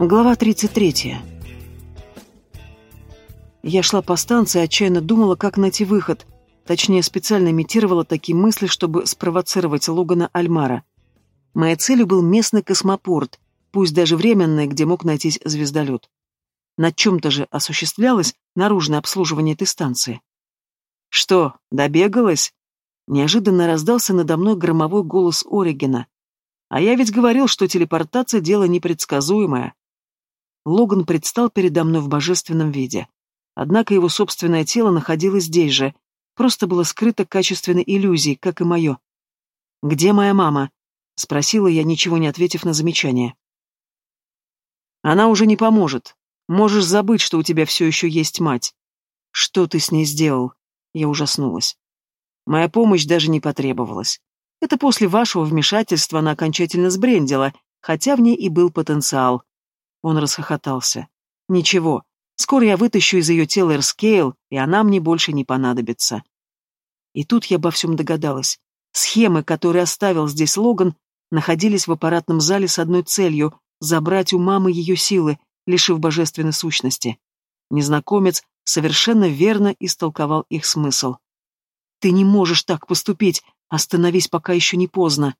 Глава 33. Я шла по станции, отчаянно думала, как найти выход. Точнее, специально имитировала такие мысли, чтобы спровоцировать Логана Альмара. Моей целью был местный космопорт, пусть даже временный, где мог найтись звездолет. На чем-то же осуществлялось наружное обслуживание этой станции. «Что, добегалась?» Неожиданно раздался надо мной громовой голос Оригена. «А я ведь говорил, что телепортация — дело непредсказуемое». Логан предстал передо мной в божественном виде. Однако его собственное тело находилось здесь же, просто было скрыто качественной иллюзией, как и мое. «Где моя мама?» — спросила я, ничего не ответив на замечание. «Она уже не поможет. Можешь забыть, что у тебя все еще есть мать». «Что ты с ней сделал?» Я ужаснулась. Моя помощь даже не потребовалась. Это после вашего вмешательства она окончательно сбрендила, хотя в ней и был потенциал. Он расхохотался. «Ничего, скоро я вытащу из ее тела Эрскейл, и она мне больше не понадобится». И тут я обо всем догадалась. Схемы, которые оставил здесь Логан, находились в аппаратном зале с одной целью — забрать у мамы ее силы, лишив божественной сущности. Незнакомец совершенно верно истолковал их смысл. «Ты не можешь так поступить! Остановись, пока еще не поздно!»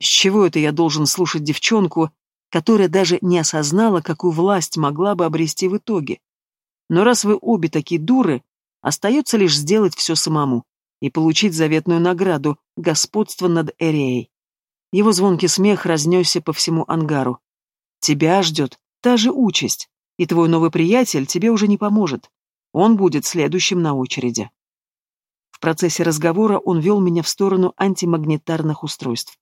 С чего это я должен слушать девчонку, которая даже не осознала, какую власть могла бы обрести в итоге. Но раз вы обе такие дуры, остается лишь сделать все самому и получить заветную награду — господство над Эреей. Его звонкий смех разнесся по всему ангару. Тебя ждет та же участь, и твой новый приятель тебе уже не поможет. Он будет следующим на очереди. В процессе разговора он вел меня в сторону антимагнитарных устройств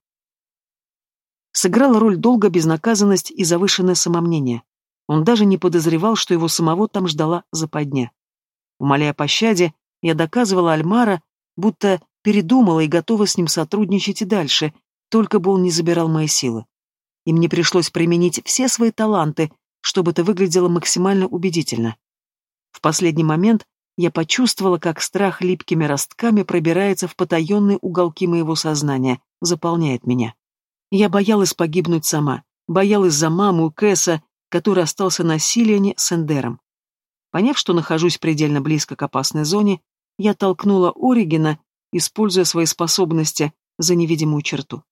сыграла роль долго безнаказанность и завышенное самомнение. Он даже не подозревал, что его самого там ждала западня. Умоляя пощаде, я доказывала Альмара, будто передумала и готова с ним сотрудничать и дальше, только бы он не забирал мои силы. И мне пришлось применить все свои таланты, чтобы это выглядело максимально убедительно. В последний момент я почувствовала, как страх липкими ростками пробирается в потаенные уголки моего сознания, заполняет меня. Я боялась погибнуть сама, боялась за маму Кэса, который остался на Силиане с Эндером. Поняв, что нахожусь предельно близко к опасной зоне, я толкнула Оригина, используя свои способности за невидимую черту.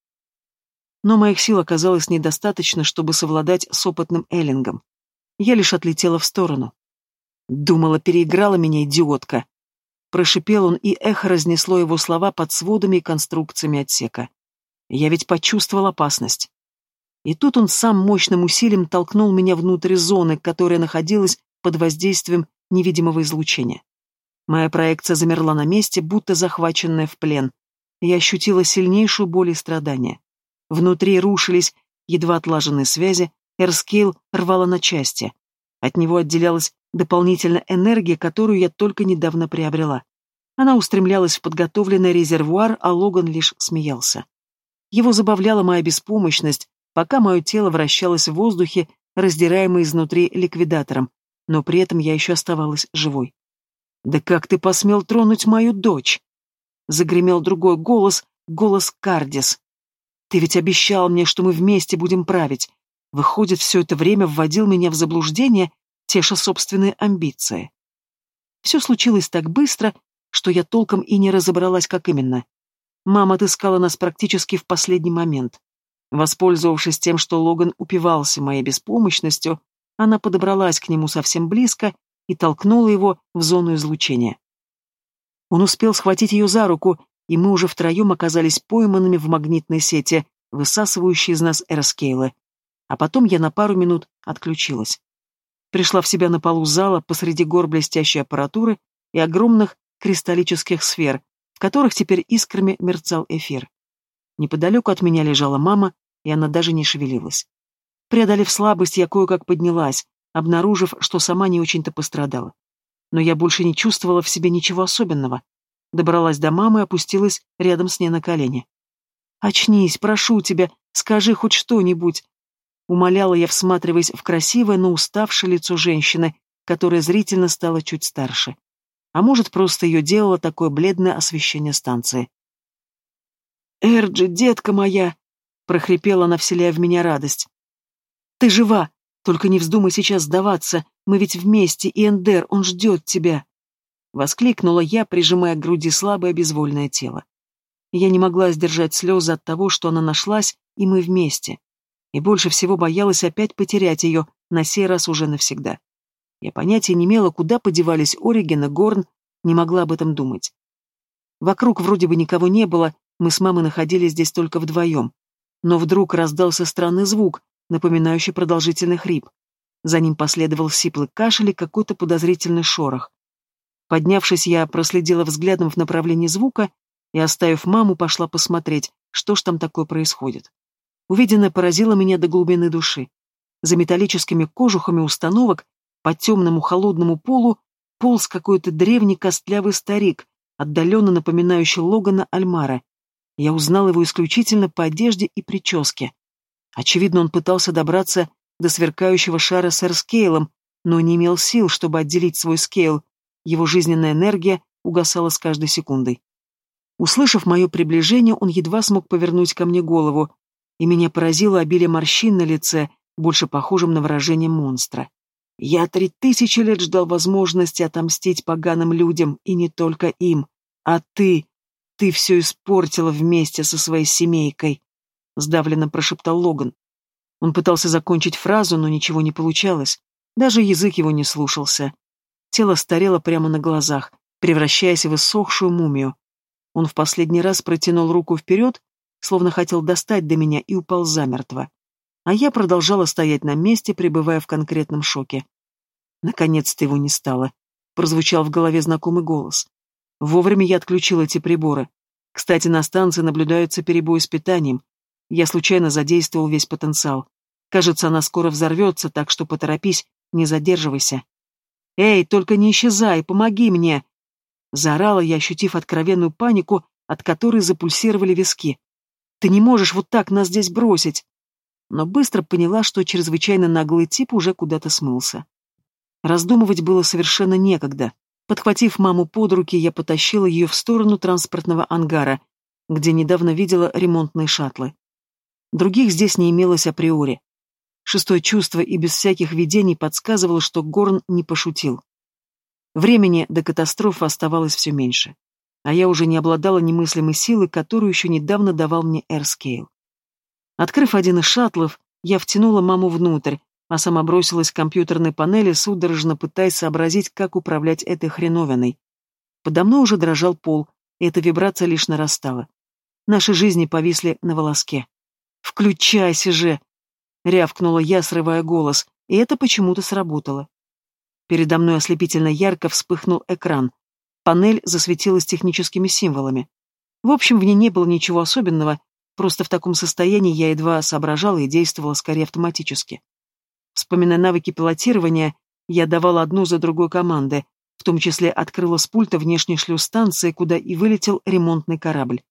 Но моих сил оказалось недостаточно, чтобы совладать с опытным Эллингом. Я лишь отлетела в сторону. Думала, переиграла меня идиотка. Прошипел он, и эхо разнесло его слова под сводами и конструкциями отсека. Я ведь почувствовал опасность. И тут он сам мощным усилием толкнул меня внутрь зоны, которая находилась под воздействием невидимого излучения. Моя проекция замерла на месте, будто захваченная в плен. Я ощутила сильнейшую боль и страдания. Внутри рушились едва отлаженные связи, Эрскейл рвала на части. От него отделялась дополнительная энергия, которую я только недавно приобрела. Она устремлялась в подготовленный резервуар, а Логан лишь смеялся. Его забавляла моя беспомощность, пока мое тело вращалось в воздухе, раздираемое изнутри ликвидатором, но при этом я еще оставалась живой. «Да как ты посмел тронуть мою дочь?» Загремел другой голос, голос Кардис. «Ты ведь обещал мне, что мы вместе будем править. Выходит, все это время вводил меня в заблуждение, теша собственные амбиции». Все случилось так быстро, что я толком и не разобралась, как именно. Мама отыскала нас практически в последний момент. Воспользовавшись тем, что Логан упивался моей беспомощностью, она подобралась к нему совсем близко и толкнула его в зону излучения. Он успел схватить ее за руку, и мы уже втроем оказались пойманными в магнитной сети, высасывающей из нас эрскейлы. А потом я на пару минут отключилась. Пришла в себя на полу зала посреди гор блестящей аппаратуры и огромных кристаллических сфер, которых теперь искрами мерцал эфир. Неподалеку от меня лежала мама, и она даже не шевелилась. Преодолев слабость, я кое-как поднялась, обнаружив, что сама не очень-то пострадала. Но я больше не чувствовала в себе ничего особенного. Добралась до мамы и опустилась рядом с ней на колени. «Очнись, прошу тебя, скажи хоть что-нибудь!» Умоляла я, всматриваясь в красивое, но уставшее лицо женщины, которая зрительно стала чуть старше. А может, просто ее делало такое бледное освещение станции. «Эрджи, детка моя!» — прохрипела она, вселяя в меня радость. «Ты жива!» — Только не вздумай сейчас сдаваться, мы ведь вместе, и Эндер, он ждет тебя!» Воскликнула я, прижимая к груди слабое безвольное тело. Я не могла сдержать слезы от того, что она нашлась, и мы вместе. И больше всего боялась опять потерять ее, на сей раз уже навсегда. Я понятия не имела, куда подевались Ориген и Горн, не могла об этом думать. Вокруг вроде бы никого не было, мы с мамой находились здесь только вдвоем. Но вдруг раздался странный звук, напоминающий продолжительный хрип. За ним последовал сиплый кашель и какой-то подозрительный шорох. Поднявшись, я проследила взглядом в направлении звука и, оставив маму, пошла посмотреть, что ж там такое происходит. Увиденное поразило меня до глубины души. За металлическими кожухами установок по темному холодному полу полз какой-то древний костлявый старик, отдаленно напоминающий Логана Альмара. Я узнал его исключительно по одежде и прическе. Очевидно, он пытался добраться до сверкающего шара с Эрскейлом, но не имел сил, чтобы отделить свой скейл. Его жизненная энергия угасала с каждой секундой. Услышав мое приближение, он едва смог повернуть ко мне голову, и меня поразило обилие морщин на лице, больше похожим на выражение монстра. Я три тысячи лет ждал возможности отомстить поганым людям, и не только им. А ты... Ты все испортила вместе со своей семейкой, — сдавленно прошептал Логан. Он пытался закончить фразу, но ничего не получалось. Даже язык его не слушался. Тело старело прямо на глазах, превращаясь в иссохшую мумию. Он в последний раз протянул руку вперед, словно хотел достать до меня и упал замертво. А я продолжала стоять на месте, пребывая в конкретном шоке. Наконец-то его не стало. Прозвучал в голове знакомый голос. Вовремя я отключил эти приборы. Кстати, на станции наблюдаются перебои с питанием. Я случайно задействовал весь потенциал. Кажется, она скоро взорвется, так что поторопись, не задерживайся. «Эй, только не исчезай, помоги мне!» Заорала я, ощутив откровенную панику, от которой запульсировали виски. «Ты не можешь вот так нас здесь бросить!» Но быстро поняла, что чрезвычайно наглый тип уже куда-то смылся. Раздумывать было совершенно некогда. Подхватив маму под руки, я потащила ее в сторону транспортного ангара, где недавно видела ремонтные шаттлы. Других здесь не имелось априори. Шестое чувство и без всяких видений подсказывало, что Горн не пошутил. Времени до катастрофы оставалось все меньше, а я уже не обладала немыслимой силой, которую еще недавно давал мне Эрскейл. Открыв один из шаттлов, я втянула маму внутрь, а сама бросилась к компьютерной панели, судорожно пытаясь сообразить, как управлять этой хреновиной. Подо мной уже дрожал пол, и эта вибрация лишь нарастала. Наши жизни повисли на волоске. «Включайся же!» — рявкнула я, срывая голос, и это почему-то сработало. Передо мной ослепительно ярко вспыхнул экран. Панель засветилась техническими символами. В общем, в ней не было ничего особенного, просто в таком состоянии я едва соображала и действовала скорее автоматически. Вспоминая навыки пилотирования, я давала одну за другой команды, в том числе открыла с пульта внешний шлюз станции, куда и вылетел ремонтный корабль.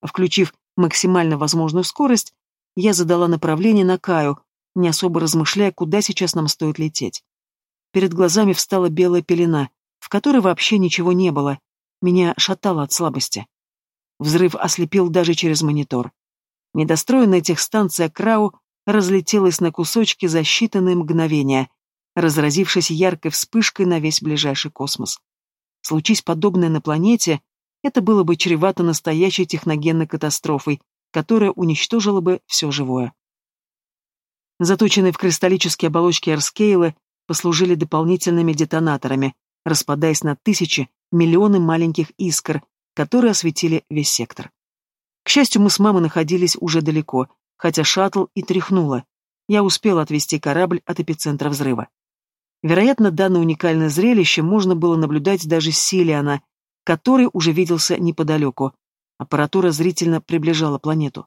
Включив максимально возможную скорость, я задала направление на Каю, не особо размышляя, куда сейчас нам стоит лететь. Перед глазами встала белая пелена, в которой вообще ничего не было. Меня шатало от слабости. Взрыв ослепил даже через монитор. Недостроенная техстанция Крау разлетелась на кусочки за считанные мгновения, разразившись яркой вспышкой на весь ближайший космос. Случись подобное на планете, это было бы чревато настоящей техногенной катастрофой, которая уничтожила бы все живое. Заточенные в кристаллические оболочки Эрскейла послужили дополнительными детонаторами, распадаясь на тысячи, миллионы маленьких искр, которые осветили весь сектор. К счастью, мы с мамой находились уже далеко, хотя шаттл и тряхнуло. Я успел отвести корабль от эпицентра взрыва. Вероятно, данное уникальное зрелище можно было наблюдать даже с Силиана, который уже виделся неподалеку. Аппаратура зрительно приближала планету.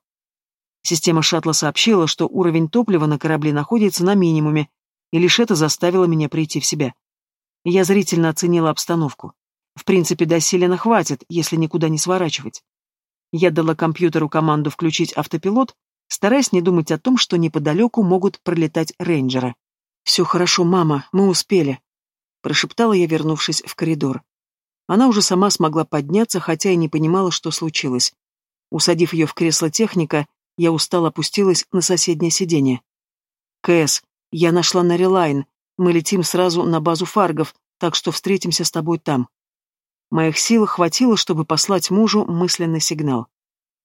Система шаттла сообщила, что уровень топлива на корабле находится на минимуме, и лишь это заставило меня прийти в себя. Я зрительно оценила обстановку. В принципе, до Селена хватит, если никуда не сворачивать. Я дала компьютеру команду включить автопилот, стараясь не думать о том, что неподалеку могут пролетать рейнджеры. «Все хорошо, мама, мы успели», — прошептала я, вернувшись в коридор. Она уже сама смогла подняться, хотя и не понимала, что случилось. Усадив ее в кресло техника, я устало опустилась на соседнее сиденье. «Кэс, Я нашла Нарилайн. Мы летим сразу на базу фаргов, так что встретимся с тобой там. Моих сил хватило, чтобы послать мужу мысленный сигнал.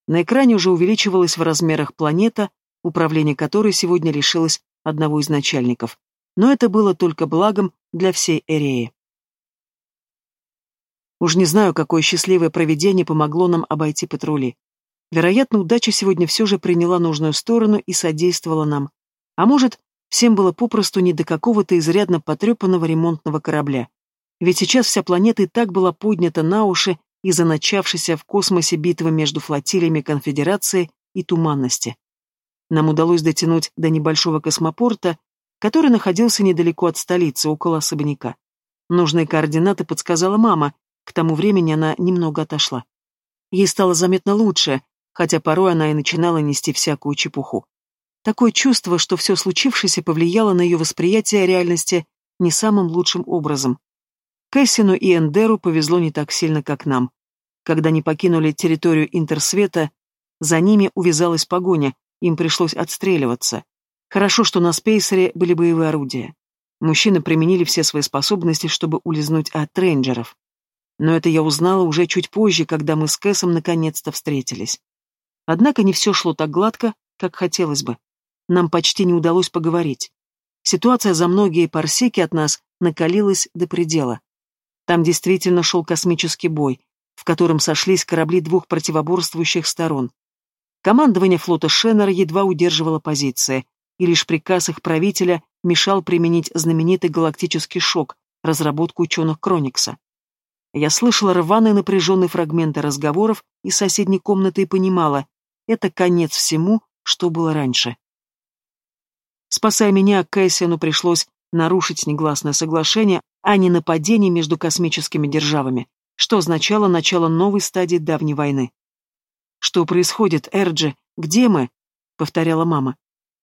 На экране уже увеличивалась в размерах планета, управление которой сегодня лишилось одного из начальников. Но это было только благом для всей Эреи. Уж не знаю, какое счастливое проведение помогло нам обойти патрули. Вероятно, удача сегодня все же приняла нужную сторону и содействовала нам. А может, всем было попросту не до какого-то изрядно потрепанного ремонтного корабля. Ведь сейчас вся планета и так была поднята на уши из-за начавшейся в космосе битвы между флотилиями Конфедерации и Туманности. Нам удалось дотянуть до небольшого космопорта, который находился недалеко от столицы, около особняка. Нужные координаты подсказала мама, к тому времени она немного отошла. Ей стало заметно лучше, хотя порой она и начинала нести всякую чепуху. Такое чувство, что все случившееся повлияло на ее восприятие реальности не самым лучшим образом. Кэссину и Эндеру повезло не так сильно, как нам. Когда они покинули территорию Интерсвета, за ними увязалась погоня, им пришлось отстреливаться. Хорошо, что на Спейсере были боевые орудия. Мужчины применили все свои способности, чтобы улизнуть от рейнджеров. Но это я узнала уже чуть позже, когда мы с Кэсом наконец-то встретились. Однако не все шло так гладко, как хотелось бы. Нам почти не удалось поговорить. Ситуация за многие парсеки от нас накалилась до предела. Там действительно шел космический бой, в котором сошлись корабли двух противоборствующих сторон. Командование флота Шеннер едва удерживало позиции, и лишь приказ их правителя мешал применить знаменитый галактический шок, разработку ученых Кроникса. Я слышала рваные напряженные фрагменты разговоров из соседней комнаты и понимала, это конец всему, что было раньше. Спасая меня, Кэссиану пришлось нарушить негласное соглашение а не нападение между космическими державами, что означало начало новой стадии давней войны. «Что происходит, Эрджи? Где мы?» — повторяла мама.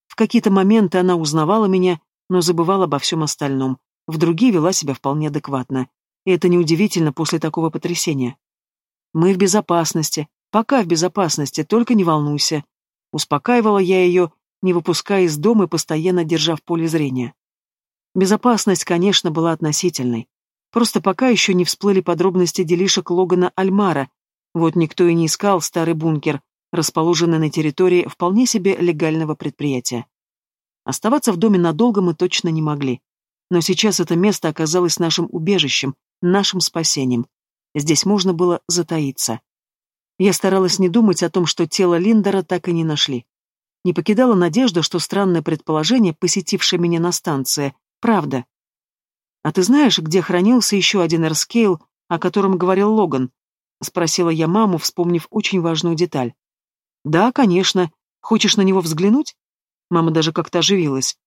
В какие-то моменты она узнавала меня, но забывала обо всем остальном. В другие вела себя вполне адекватно. И это неудивительно после такого потрясения. «Мы в безопасности. Пока в безопасности, только не волнуйся». Успокаивала я ее, не выпуская из дома и постоянно держа в поле зрения. Безопасность, конечно, была относительной. Просто пока еще не всплыли подробности делишек Логана Альмара, вот никто и не искал старый бункер, расположенный на территории вполне себе легального предприятия. Оставаться в доме надолго мы точно не могли. Но сейчас это место оказалось нашим убежищем, нашим спасением. Здесь можно было затаиться. Я старалась не думать о том, что тело Линдера так и не нашли. Не покидала надежда, что странное предположение, посетившее меня на станции, Правда. А ты знаешь, где хранился еще один эрскейл, о котором говорил Логан? Спросила я маму, вспомнив очень важную деталь. Да, конечно. Хочешь на него взглянуть? Мама даже как-то оживилась.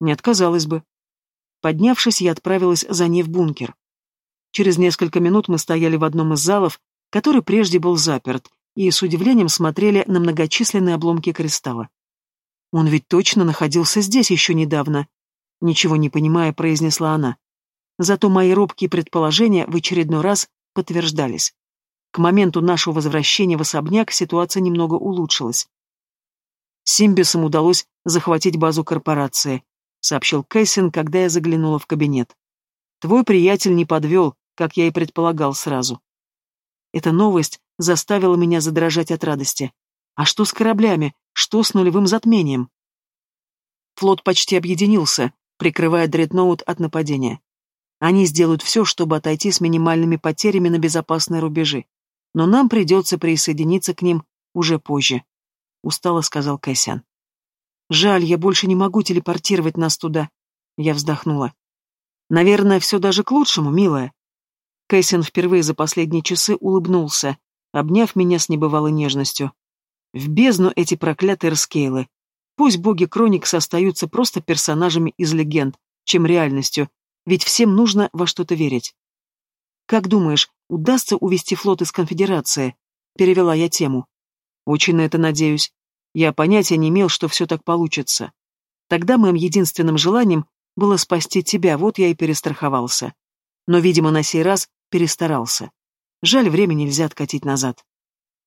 Не отказалась бы. Поднявшись, я отправилась за ней в бункер. Через несколько минут мы стояли в одном из залов, который прежде был заперт, и с удивлением смотрели на многочисленные обломки кристалла. Он ведь точно находился здесь еще недавно, Ничего не понимая, произнесла она. Зато мои робкие предположения в очередной раз подтверждались. К моменту нашего возвращения в особняк ситуация немного улучшилась. Симбисам удалось захватить базу корпорации, сообщил Кэссин, когда я заглянула в кабинет. Твой приятель не подвел, как я и предполагал сразу. Эта новость заставила меня задрожать от радости. А что с кораблями? Что с нулевым затмением? Флот почти объединился, прикрывая дредноут от нападения. Они сделают все, чтобы отойти с минимальными потерями на безопасные рубежи. Но нам придется присоединиться к ним уже позже», — устало сказал Кэссиан. «Жаль, я больше не могу телепортировать нас туда», — я вздохнула. «Наверное, все даже к лучшему, милая». Кэссиан впервые за последние часы улыбнулся, обняв меня с небывалой нежностью. В бездну эти проклятые раскейлы. Пусть боги Кроникс остаются просто персонажами из легенд, чем реальностью, ведь всем нужно во что-то верить. «Как думаешь, удастся увести флот из Конфедерации?» — перевела я тему. «Очень на это надеюсь. Я понятия не имел, что все так получится. Тогда моим единственным желанием было спасти тебя, вот я и перестраховался. Но, видимо, на сей раз перестарался. Жаль, время нельзя откатить назад.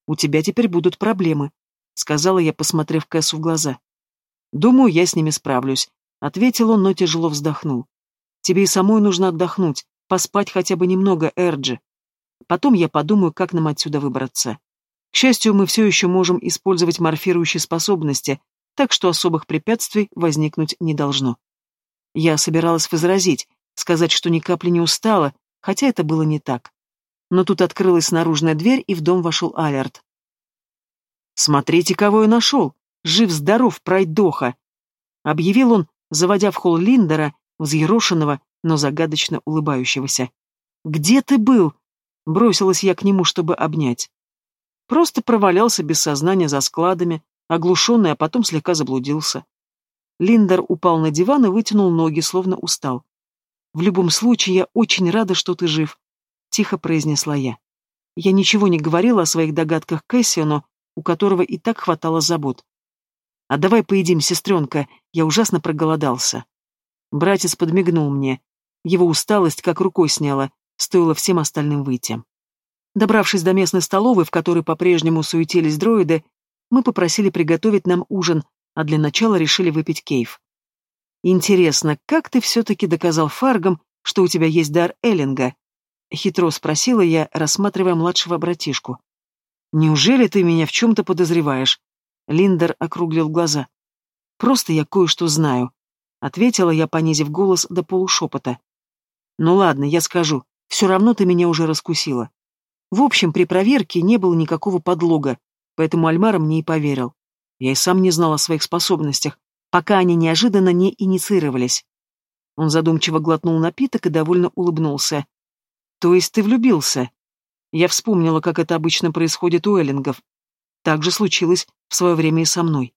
У тебя теперь будут проблемы», — сказала я, посмотрев Кэссу в глаза. Думаю, я с ними справлюсь. — ответил он, но тяжело вздохнул. «Тебе и самой нужно отдохнуть, поспать хотя бы немного, Эрджи. Потом я подумаю, как нам отсюда выбраться. К счастью, мы все еще можем использовать морфирующие способности, так что особых препятствий возникнуть не должно». Я собиралась возразить, сказать, что ни капли не устала, хотя это было не так. Но тут открылась наружная дверь, и в дом вошел Алерт. «Смотрите, кого я нашел! Жив-здоров, пройдоха!» Объявил он, заводя в холл Линдера, взъерошенного, но загадочно улыбающегося. «Где ты был?» Бросилась я к нему, чтобы обнять. Просто провалялся без сознания за складами, оглушенный, а потом слегка заблудился. Линдер упал на диван и вытянул ноги, словно устал. «В любом случае, я очень рада, что ты жив», — тихо произнесла я. Я ничего не говорила о своих догадках Кэссиону, у которого и так хватало забот. «А давай поедим, сестренка, я ужасно проголодался». Братец подмигнул мне. Его усталость как рукой сняла, стоило всем остальным выйти. Добравшись до местной столовой, в которой по-прежнему суетились дроиды, мы попросили приготовить нам ужин, а для начала решили выпить кейф. «Интересно, как ты все-таки доказал Фаргам, что у тебя есть дар Эллинга?» — хитро спросила я, рассматривая младшего братишку. «Неужели ты меня в чем-то подозреваешь?» Линдер округлил глаза. «Просто я кое-что знаю», — ответила я, понизив голос до полушепота. «Ну ладно, я скажу. Все равно ты меня уже раскусила. В общем, при проверке не было никакого подлога, поэтому Альмара мне и поверил. Я и сам не знал о своих способностях, пока они неожиданно не инициировались. Он задумчиво глотнул напиток и довольно улыбнулся. «То есть ты влюбился?» Я вспомнила, как это обычно происходит у эллингов. Так же случилось в свое время и со мной.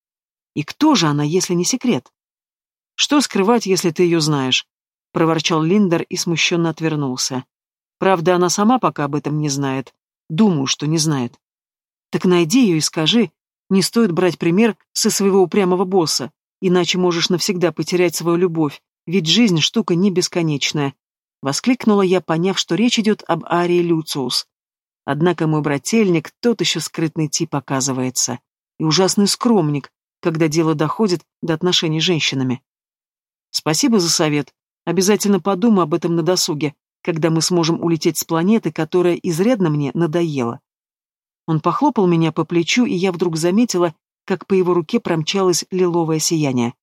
И кто же она, если не секрет? Что скрывать, если ты ее знаешь? Проворчал Линдер и смущенно отвернулся. Правда, она сама пока об этом не знает. Думаю, что не знает. Так найди ее и скажи. Не стоит брать пример со своего упрямого босса, иначе можешь навсегда потерять свою любовь, ведь жизнь штука не бесконечная. Воскликнула я, поняв, что речь идет об Арии Люциус. Однако мой брательник тот еще скрытный тип оказывается. И ужасный скромник, когда дело доходит до отношений с женщинами. Спасибо за совет. Обязательно подумаю об этом на досуге, когда мы сможем улететь с планеты, которая изрядно мне надоела. Он похлопал меня по плечу, и я вдруг заметила, как по его руке промчалось лиловое сияние.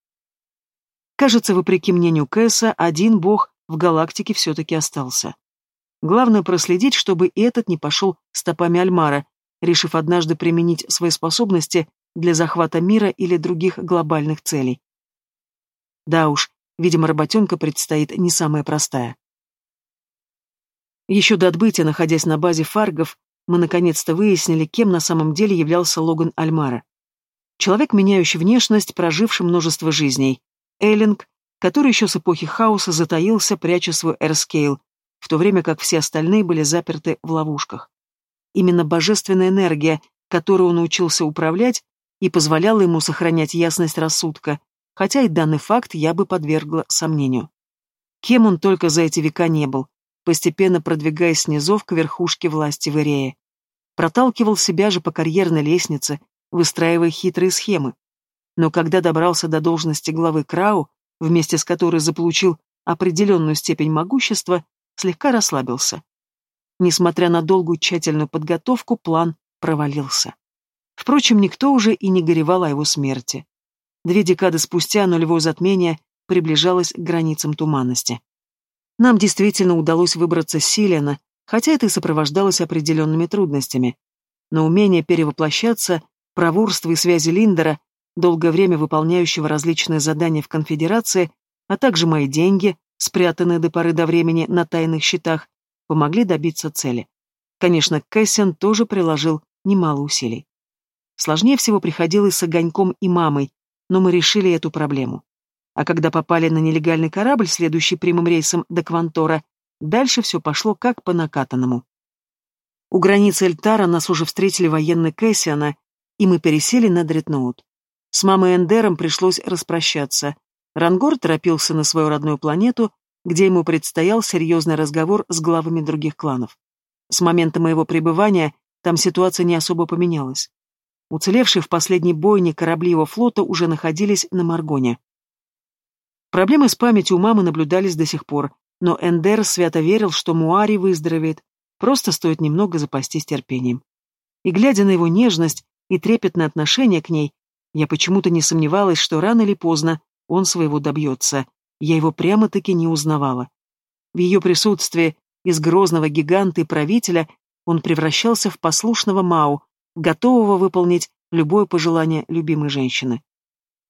Кажется, вопреки мнению Кэса, один бог в галактике все-таки остался. Главное проследить, чтобы этот не пошел стопами Альмара, решив однажды применить свои способности для захвата мира или других глобальных целей. Да уж, видимо, работенка предстоит не самая простая. Еще до отбытия, находясь на базе фаргов, мы наконец-то выяснили, кем на самом деле являлся Логан Альмара. Человек, меняющий внешность, проживший множество жизней. Эллинг, который еще с эпохи хаоса затаился, пряча свой эрскейл, в то время как все остальные были заперты в ловушках. Именно божественная энергия, которую он научился управлять, и позволяла ему сохранять ясность рассудка, хотя и данный факт я бы подвергла сомнению. Кем он только за эти века не был, постепенно продвигаясь снизов к верхушке власти в Ирее. Проталкивал себя же по карьерной лестнице, выстраивая хитрые схемы. Но когда добрался до должности главы Крау, вместе с которой заполучил определенную степень могущества, слегка расслабился. Несмотря на долгую тщательную подготовку, план провалился. Впрочем, никто уже и не горевал о его смерти. Две декады спустя нулевое затмение приближалось к границам туманности. Нам действительно удалось выбраться с Силиана, хотя это и сопровождалось определенными трудностями. Но умение перевоплощаться, проворство и связи Линдера, долгое время выполняющего различные задания в конфедерации, а также мои деньги, спрятанные до поры до времени на тайных счетах, помогли добиться цели. Конечно, Кэссиан тоже приложил немало усилий. Сложнее всего приходилось с Огоньком и мамой, но мы решили эту проблему. А когда попали на нелегальный корабль, следующий прямым рейсом до Квантора, дальше все пошло как по накатанному. У границы Эльтара нас уже встретили военные Кэссиана, и мы пересели на дредноут. С мамой Эндером пришлось распрощаться, Рангор торопился на свою родную планету, где ему предстоял серьезный разговор с главами других кланов. С момента моего пребывания там ситуация не особо поменялась. Уцелевшие в последней бойне корабли его флота уже находились на Маргоне. Проблемы с памятью у мамы наблюдались до сих пор, но Эндер свято верил, что Муари выздоровеет, просто стоит немного запастись терпением. И глядя на его нежность и трепетное отношение к ней, я почему-то не сомневалась, что рано или поздно он своего добьется. Я его прямо-таки не узнавала. В ее присутствии из грозного гиганта и правителя он превращался в послушного Мау, готового выполнить любое пожелание любимой женщины.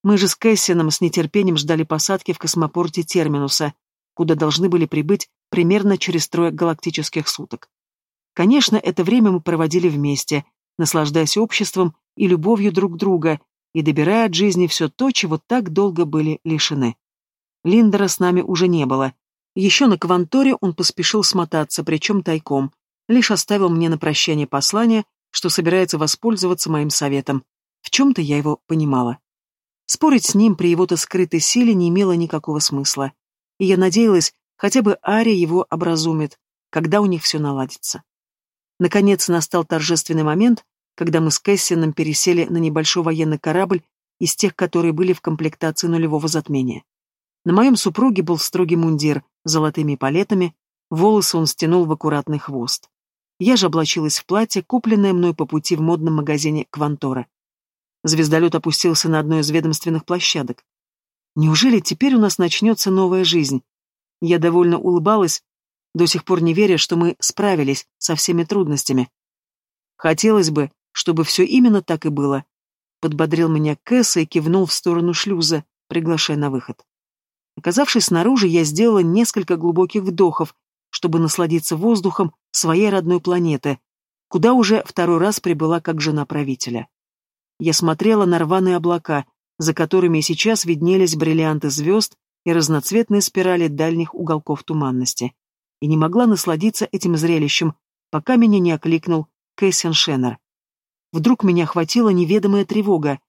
Мы же с Кэссином с нетерпением ждали посадки в космопорте Терминуса, куда должны были прибыть примерно через трое галактических суток. Конечно, это время мы проводили вместе, наслаждаясь обществом и любовью друг друга, и добирая от жизни все то, чего так долго были лишены. Линдера с нами уже не было. Еще на Кванторе он поспешил смотаться, причем тайком, лишь оставил мне на прощание послание, что собирается воспользоваться моим советом. В чем-то я его понимала. Спорить с ним при его-то скрытой силе не имело никакого смысла. И я надеялась, хотя бы Ария его образумит, когда у них все наладится. Наконец настал торжественный момент, когда мы с Кэссином пересели на небольшой военный корабль из тех, которые были в комплектации нулевого затмения. На моем супруге был строгий мундир с золотыми палетами, волосы он стянул в аккуратный хвост. Я же облачилась в платье, купленное мной по пути в модном магазине Квантора. Звездолет опустился на одной из ведомственных площадок. Неужели теперь у нас начнется новая жизнь? Я довольно улыбалась, до сих пор не веря, что мы справились со всеми трудностями. Хотелось бы, чтобы все именно так и было. Подбодрил меня Кэсса и кивнул в сторону шлюза, приглашая на выход. Оказавшись снаружи, я сделала несколько глубоких вдохов, чтобы насладиться воздухом своей родной планеты, куда уже второй раз прибыла как жена правителя. Я смотрела на рваные облака, за которыми сейчас виднелись бриллианты звезд и разноцветные спирали дальних уголков туманности, и не могла насладиться этим зрелищем, пока меня не окликнул Кэссин Шеннер. Вдруг меня охватила неведомая тревога.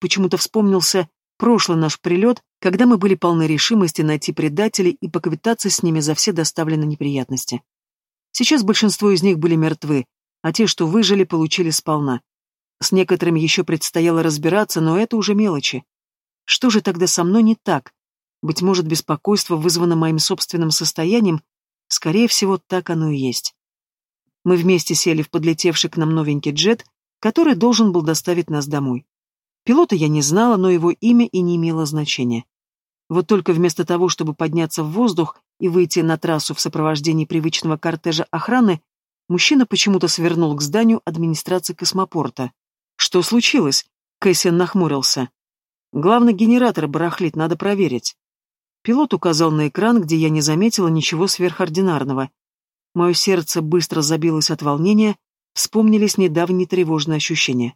Почему-то вспомнился прошлый наш прилет, когда мы были полны решимости найти предателей и поквитаться с ними за все доставленные неприятности. Сейчас большинство из них были мертвы, а те, что выжили, получили сполна. С некоторыми еще предстояло разбираться, но это уже мелочи. Что же тогда со мной не так? Быть может, беспокойство вызвано моим собственным состоянием? Скорее всего, так оно и есть. Мы вместе сели в подлетевший к нам новенький джет, который должен был доставить нас домой. Пилота я не знала, но его имя и не имело значения. Вот только вместо того, чтобы подняться в воздух и выйти на трассу в сопровождении привычного кортежа охраны, мужчина почему-то свернул к зданию администрации космопорта. «Что случилось?» — Кэссиан нахмурился. «Главный генератор барахлит, надо проверить». Пилот указал на экран, где я не заметила ничего сверхординарного. Мое сердце быстро забилось от волнения, вспомнились недавние тревожные ощущения.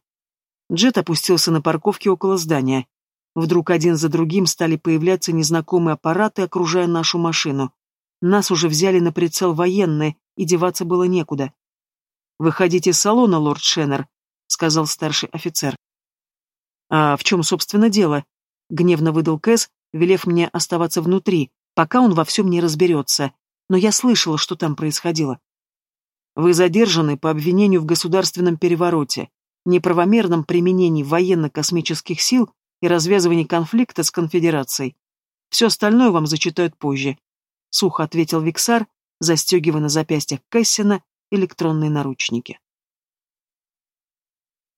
Джет опустился на парковке около здания. Вдруг один за другим стали появляться незнакомые аппараты, окружая нашу машину. Нас уже взяли на прицел военные, и деваться было некуда. «Выходите из салона, лорд Шеннер», — сказал старший офицер. «А в чем, собственно, дело?» — гневно выдал Кэс, велев мне оставаться внутри, пока он во всем не разберется. Но я слышала, что там происходило. Вы задержаны по обвинению в государственном перевороте, неправомерном применении военно-космических сил и развязывании конфликта с конфедерацией. Все остальное вам зачитают позже. Сухо ответил Виксар, застегивая на запястьях Кэссина электронные наручники.